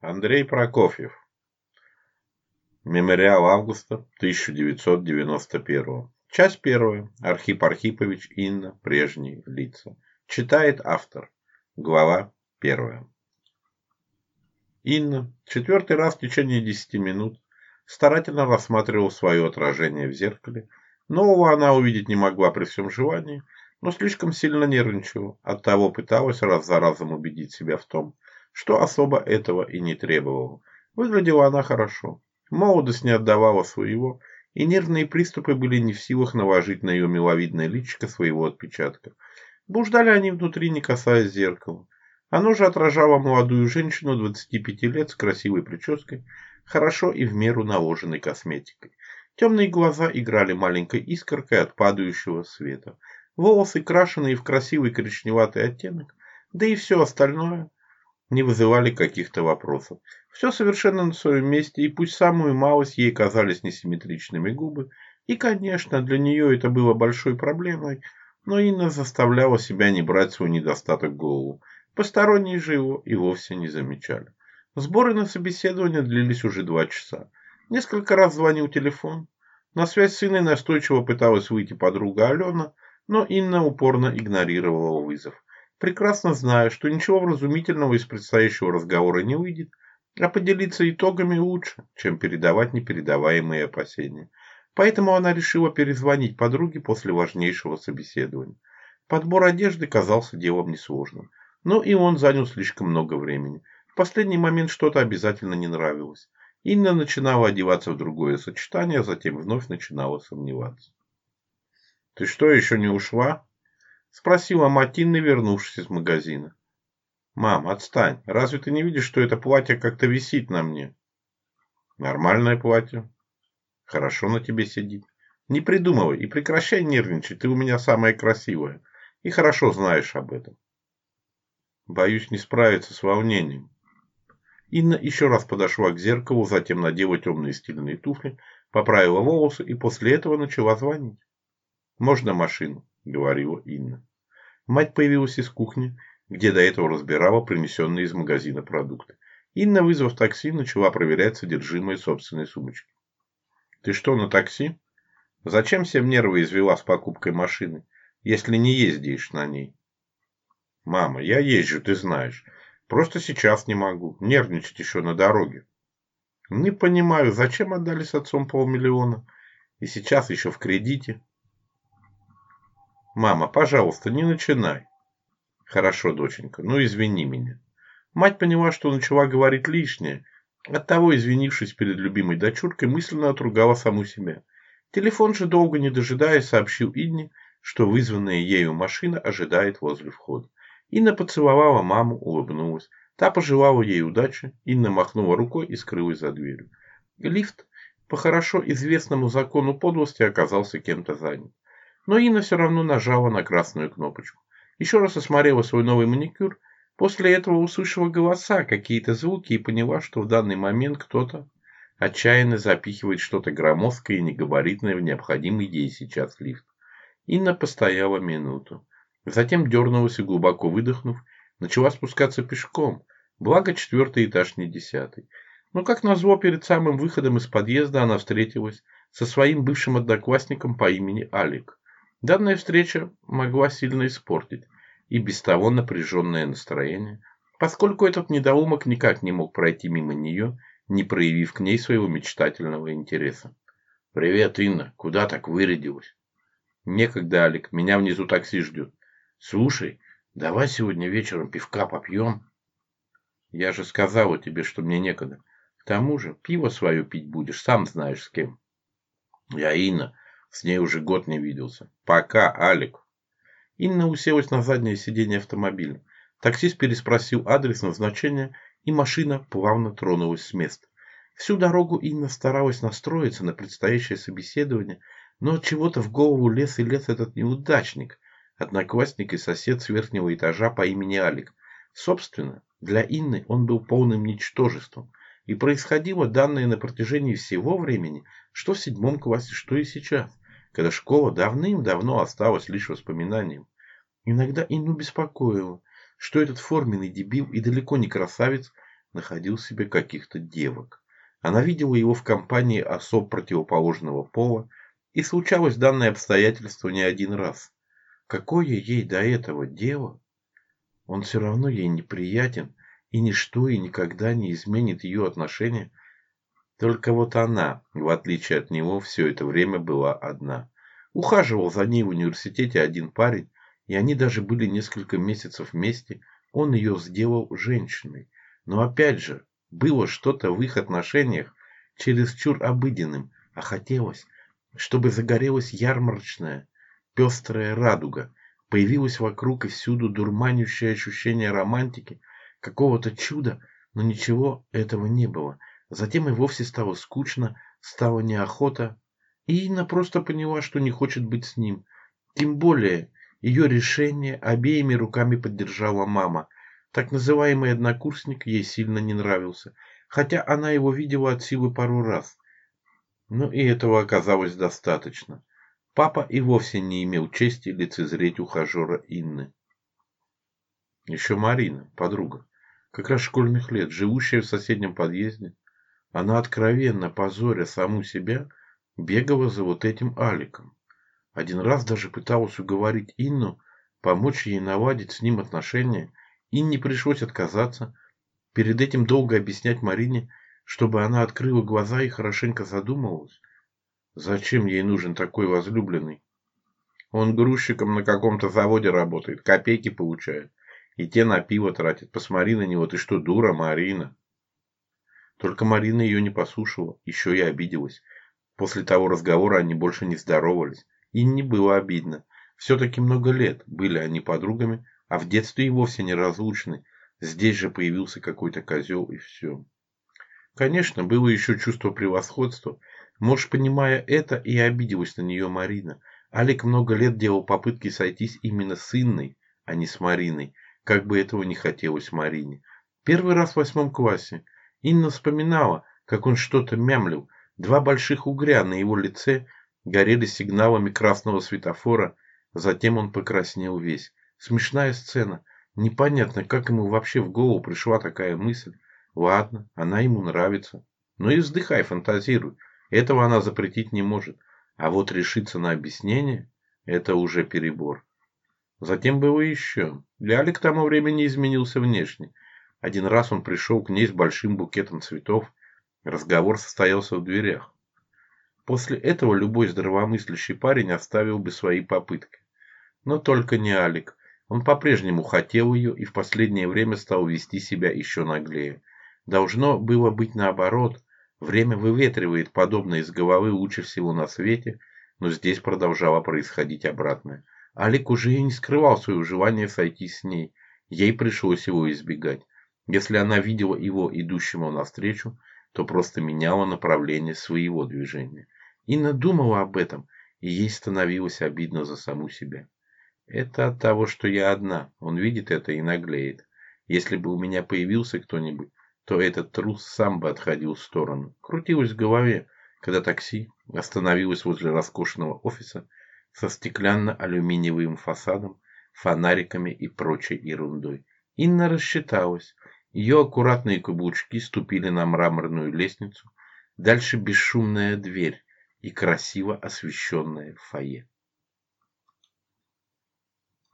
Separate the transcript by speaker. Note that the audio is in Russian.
Speaker 1: Андрей Прокофьев. Мемориал августа 1991. Часть первая. Архип Архипович, Инна, прежние лица. Читает автор. Глава первая. Инна четвертый раз в течение 10 минут старательно рассматривал свое отражение в зеркале. Нового она увидеть не могла при всем желании, но слишком сильно нервничала, оттого пыталась раз за разом убедить себя в том, что особо этого и не требовало. Выглядела она хорошо. Молодость не отдавала своего, и нервные приступы были не в силах наложить на ее миловидное личико своего отпечатка. Буждали они внутри, не касаясь зеркала. Оно же отражало молодую женщину 25 лет с красивой прической, хорошо и в меру наложенной косметикой. Темные глаза играли маленькой искоркой от падающего света. Волосы, крашенные в красивый коричневатый оттенок, да и все остальное, не вызывали каких-то вопросов. Все совершенно на своем месте, и пусть самую малость ей казались несимметричными губы, и, конечно, для нее это было большой проблемой, но Инна заставляла себя не брать свой недостаток в голову. Посторонние же его и вовсе не замечали. Сборы на собеседование длились уже два часа. Несколько раз звонил телефон. На связь с Инной настойчиво пыталась выйти подруга Алена, но Инна упорно игнорировала вызов прекрасно зная, что ничего вразумительного из предстоящего разговора не выйдет, а поделиться итогами лучше, чем передавать непередаваемые опасения. Поэтому она решила перезвонить подруге после важнейшего собеседования. Подбор одежды казался делом несложным, но и он занял слишком много времени. В последний момент что-то обязательно не нравилось. Инна начинала одеваться в другое сочетание, а затем вновь начинала сомневаться. «Ты что, еще не ушла?» — спросила Матильна, вернувшись из магазина. «Мам, отстань. Разве ты не видишь, что это платье как-то висит на мне?» «Нормальное платье. Хорошо на тебе сидит. Не придумывай и прекращай нервничать. Ты у меня самая красивая. И хорошо знаешь об этом». «Боюсь не справиться с волнением». Инна еще раз подошла к зеркалу, затем надела темные стильные туфли, поправила волосы и после этого начала звонить. «Можно машину?» говорила Инна. Мать появилась из кухни, где до этого разбирала принесенные из магазина продукты. Инна, вызвав такси, начала проверять содержимое собственной сумочки. «Ты что, на такси? Зачем всем нервы извела с покупкой машины, если не ездишь на ней?» «Мама, я езжу, ты знаешь. Просто сейчас не могу. Нервничать еще на дороге». «Ну, «Не понимаю, зачем отдали с отцом полмиллиона? И сейчас еще в кредите». Мама, пожалуйста, не начинай. Хорошо, доченька, ну извини меня. Мать поняла, что начала говорить лишнее. Оттого, извинившись перед любимой дочуркой, мысленно отругала саму себя. Телефон же, долго не дожидаясь, сообщил Инне, что вызванная ею машина ожидает возле входа. Инна поцеловала маму, улыбнулась. Та пожелала ей удачи, Инна махнула рукой и скрылась за дверью. Лифт по хорошо известному закону подлости оказался кем-то занят но Инна все равно нажала на красную кнопочку. Еще раз осмотрела свой новый маникюр, после этого услышала голоса, какие-то звуки и поняла, что в данный момент кто-то отчаянно запихивает что-то громоздкое и негабаритное в необходимый ей сейчас лифт. Инна постояла минуту. Затем дернулась и, глубоко выдохнув, начала спускаться пешком, благо четвертый этаж не десятый. Но, как назло, перед самым выходом из подъезда она встретилась со своим бывшим одноклассником по имени Алик. Данная встреча могла сильно испортить и без того напряженное настроение, поскольку этот недоумок никак не мог пройти мимо нее, не проявив к ней своего мечтательного интереса. «Привет, Инна! Куда так вырядилась?» «Некогда, Алик, меня внизу такси ждет. Слушай, давай сегодня вечером пивка попьем». «Я же сказала тебе, что мне некогда. К тому же пиво свое пить будешь, сам знаешь с кем». «Я Инна. С ней уже год не виделся. Пока, Алик. Инна уселась на заднее сиденье автомобиля. Таксист переспросил адрес назначения, и машина плавно тронулась с места. Всю дорогу Инна старалась настроиться на предстоящее собеседование, но от чего-то в голову лез и лез этот неудачник, одноклассник и сосед с верхнего этажа по имени Алик. Собственно, для Инны он был полным ничтожеством – и происходило данное на протяжении всего времени, что в седьмом классе, что и сейчас, когда школа давным-давно осталась лишь воспоминанием. Иногда Инну беспокоило, что этот форменный дебил и далеко не красавец находил себе каких-то девок. Она видела его в компании особ противоположного пола, и случалось данное обстоятельство не один раз. Какое ей до этого дело? Он все равно ей неприятен, и ничто и никогда не изменит ее отношение. Только вот она, в отличие от него, все это время была одна. Ухаживал за ней в университете один парень, и они даже были несколько месяцев вместе. Он ее сделал женщиной. Но опять же, было что-то в их отношениях чересчур обыденным, а хотелось, чтобы загорелась ярмарочная, пестрая радуга, появилось вокруг и всюду дурманящее ощущение романтики – какого-то чуда, но ничего этого не было. Затем и вовсе стало скучно, стала неохота, и Инна просто поняла, что не хочет быть с ним. Тем более, ее решение обеими руками поддержала мама. Так называемый однокурсник ей сильно не нравился, хотя она его видела от силы пару раз. Но и этого оказалось достаточно. Папа и вовсе не имел чести лицезреть ухажера Инны. Еще Марина, подруга, как раз школьных лет, живущая в соседнем подъезде. Она откровенно, позоря саму себя, бегала за вот этим Аликом. Один раз даже пыталась уговорить Инну помочь ей наладить с ним отношения, Инне пришлось отказаться, перед этим долго объяснять Марине, чтобы она открыла глаза и хорошенько задумалась, зачем ей нужен такой возлюбленный. Он грузчиком на каком-то заводе работает, копейки получает. И те на пиво тратят. Посмотри на него, ты что, дура, Марина? Только Марина ее не послушала, еще и обиделась. После того разговора они больше не здоровались. И не было обидно. Все-таки много лет были они подругами, а в детстве и вовсе неразлучны. Здесь же появился какой-то козел и все. Конечно, было еще чувство превосходства. Может, понимая это, и обиделась на нее Марина. Алик много лет делал попытки сойтись именно с Инной, а не с Мариной как бы этого не хотелось Марине. Первый раз в восьмом классе Инна вспоминала, как он что-то мямлил. Два больших угря на его лице горели сигналами красного светофора, затем он покраснел весь. Смешная сцена. Непонятно, как ему вообще в голову пришла такая мысль. Ладно, она ему нравится. Но и вздыхай, фантазируй. Этого она запретить не может. А вот решиться на объяснение – это уже перебор. Затем было еще. Ляли к тому времени изменился внешне. Один раз он пришел к ней с большим букетом цветов. Разговор состоялся в дверях. После этого любой здравомыслящий парень оставил бы свои попытки. Но только не Алик. Он по-прежнему хотел ее и в последнее время стал вести себя еще наглее. Должно было быть наоборот. Время выветривает подобное из головы лучше всего на свете, но здесь продолжало происходить обратное – Алик уже и не скрывал своего желания сойти с ней. Ей пришлось его избегать. Если она видела его идущего навстречу, то просто меняла направление своего движения. И думала об этом, и ей становилось обидно за саму себя. Это от того, что я одна. Он видит это и наглеет. Если бы у меня появился кто-нибудь, то этот трус сам бы отходил в сторону. Крутилось в голове, когда такси остановилось возле роскошного офиса, со стеклянно-алюминиевым фасадом, фонариками и прочей ерундой. Инна рассчиталась. Ее аккуратные каблучки ступили на мраморную лестницу, дальше бесшумная дверь и красиво освещенное фойе.